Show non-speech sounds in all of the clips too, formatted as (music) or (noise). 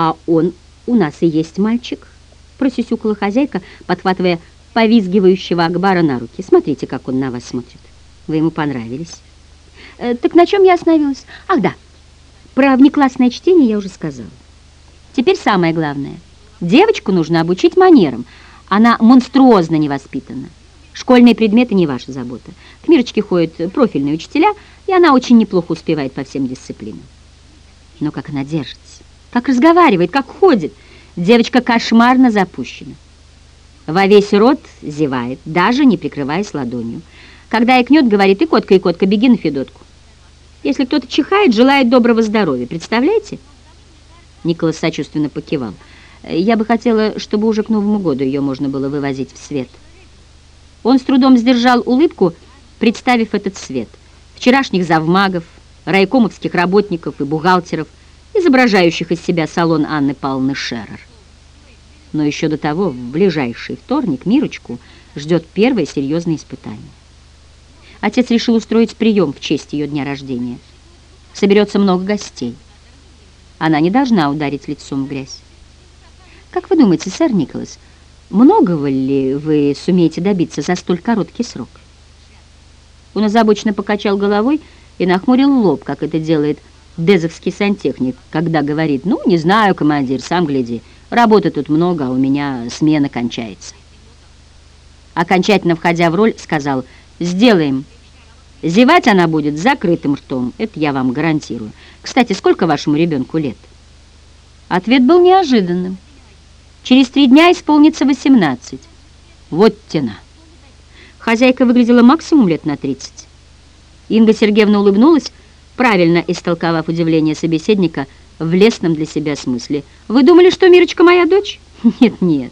А он у нас и есть мальчик, просюсюкала хозяйка, подхватывая повизгивающего Акбара на руки. Смотрите, как он на вас смотрит. Вы ему понравились. Э, так на чем я остановилась? Ах, да, про внеклассное чтение я уже сказала. Теперь самое главное. Девочку нужно обучить манерам. Она монструозно невоспитана. Школьные предметы не ваша забота. К Мирочке ходят профильные учителя, и она очень неплохо успевает по всем дисциплинам. Но как она держится, как разговаривает, как ходит. Девочка кошмарно запущена. Во весь рот зевает, даже не прикрываясь ладонью. Когда икнет, говорит, и котка, и котка, беги на Федотку. Если кто-то чихает, желает доброго здоровья. Представляете? Николас сочувственно покивал. Я бы хотела, чтобы уже к Новому году ее можно было вывозить в свет. Он с трудом сдержал улыбку, представив этот свет. Вчерашних завмагов, райкомовских работников и бухгалтеров, изображающих из себя салон Анны Павловны Шерер. Но еще до того, в ближайший вторник, Мирочку ждет первое серьезное испытание. Отец решил устроить прием в честь ее дня рождения. Соберется много гостей. Она не должна ударить лицом в грязь. Как вы думаете, сэр Николас, многого ли вы сумеете добиться за столь короткий срок? Он озабоченно покачал головой и нахмурил лоб, как это делает дезовский сантехник, когда говорит, «Ну, не знаю, командир, сам гляди, работы тут много, а у меня смена кончается». Окончательно входя в роль, сказал, «Сделаем. Зевать она будет с закрытым ртом, это я вам гарантирую. Кстати, сколько вашему ребенку лет?» Ответ был неожиданным. Через три дня исполнится 18. Вот тена. Хозяйка выглядела максимум лет на 30. Инга Сергеевна улыбнулась, правильно истолковав удивление собеседника в лесном для себя смысле. «Вы думали, что Мирочка моя дочь?» (laughs) «Нет, нет,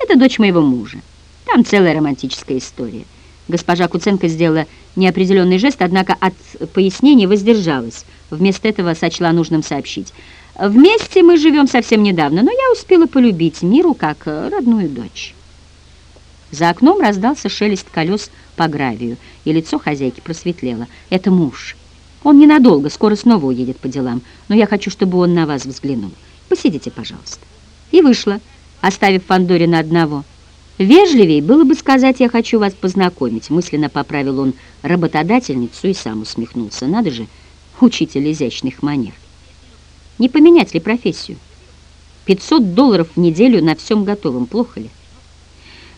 это дочь моего мужа. Там целая романтическая история». Госпожа Куценко сделала неопределенный жест, однако от пояснений воздержалась. Вместо этого сочла нужным сообщить. «Вместе мы живем совсем недавно, но я успела полюбить Миру как родную дочь». За окном раздался шелест колес по гравию, и лицо хозяйки просветлело. «Это муж. Он ненадолго, скоро снова уедет по делам, но я хочу, чтобы он на вас взглянул. Посидите, пожалуйста». И вышла, оставив Фандорина одного. «Вежливей было бы сказать, я хочу вас познакомить», мысленно поправил он работодательницу и сам усмехнулся. «Надо же, учитель изящных манер. Не поменять ли профессию? 500 долларов в неделю на всем готовом, плохо ли?»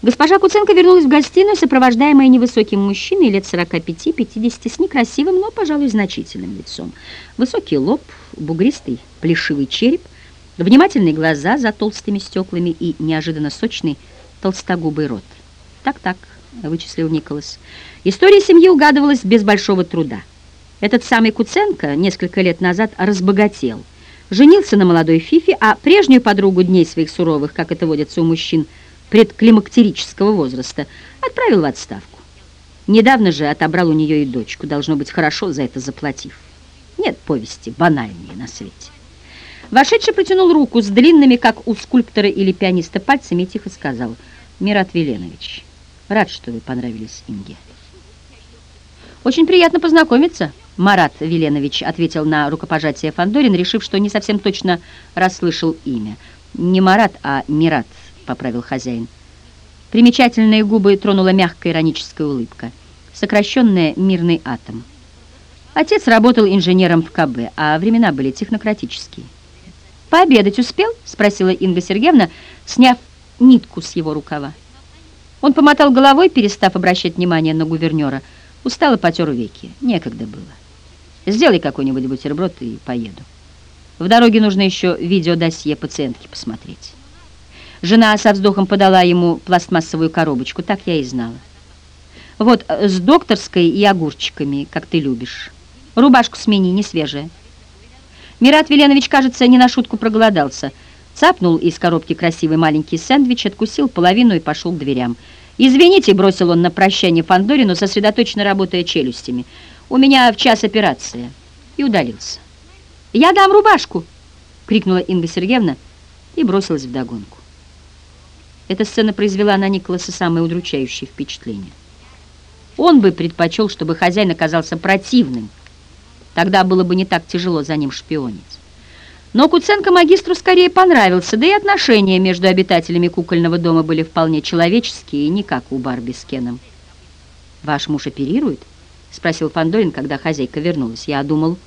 Госпожа Куценко вернулась в гостиную, сопровождаемая невысоким мужчиной лет 45-50 с некрасивым, но, пожалуй, значительным лицом. Высокий лоб, бугристый плешивый череп, внимательные глаза за толстыми стеклами и неожиданно сочный толстогубый рот. «Так-так», — вычислил Николас. История семьи угадывалась без большого труда. Этот самый Куценко несколько лет назад разбогател, женился на молодой Фифе, а прежнюю подругу дней своих суровых, как это водится у мужчин, — предклимактерического возраста, отправил в отставку. Недавно же отобрал у нее и дочку, должно быть, хорошо за это заплатив. Нет повести банальнее на свете. Вошедший протянул руку с длинными, как у скульптора или пианиста, пальцами и тихо сказал, «Мират Веленович, рад, что вы понравились Инге». «Очень приятно познакомиться», — Марат Веленович ответил на рукопожатие Фандорин, решив, что не совсем точно расслышал имя. Не Марат, а Мират — поправил хозяин. Примечательные губы тронула мягкая ироническая улыбка, сокращенная «мирный атом». Отец работал инженером в КБ, а времена были технократические. «Пообедать успел?» — спросила Инга Сергеевна, сняв нитку с его рукава. Он помотал головой, перестав обращать внимание на гувернера. Устало потер веки. Некогда было. «Сделай какой-нибудь бутерброд и поеду. В дороге нужно еще видеодосье пациентки посмотреть». Жена со вздохом подала ему пластмассовую коробочку, так я и знала. Вот, э, с докторской и огурчиками, как ты любишь. Рубашку смени, не свежая. Мират Веленович, кажется, не на шутку проголодался. Цапнул из коробки красивый маленький сэндвич, откусил половину и пошел к дверям. «Извините», — бросил он на прощание Фандорину, сосредоточенно работая челюстями. «У меня в час операция». И удалился. «Я дам рубашку!» — крикнула Инга Сергеевна и бросилась вдогонку. Эта сцена произвела на Николаса самое удручающее впечатление. Он бы предпочел, чтобы хозяин оказался противным. Тогда было бы не так тяжело за ним шпионить. Но Куценко магистру скорее понравился, да и отношения между обитателями кукольного дома были вполне человеческие, не как у Барби с Кеном. «Ваш муж оперирует?» — спросил Фандорин, когда хозяйка вернулась. «Я думал,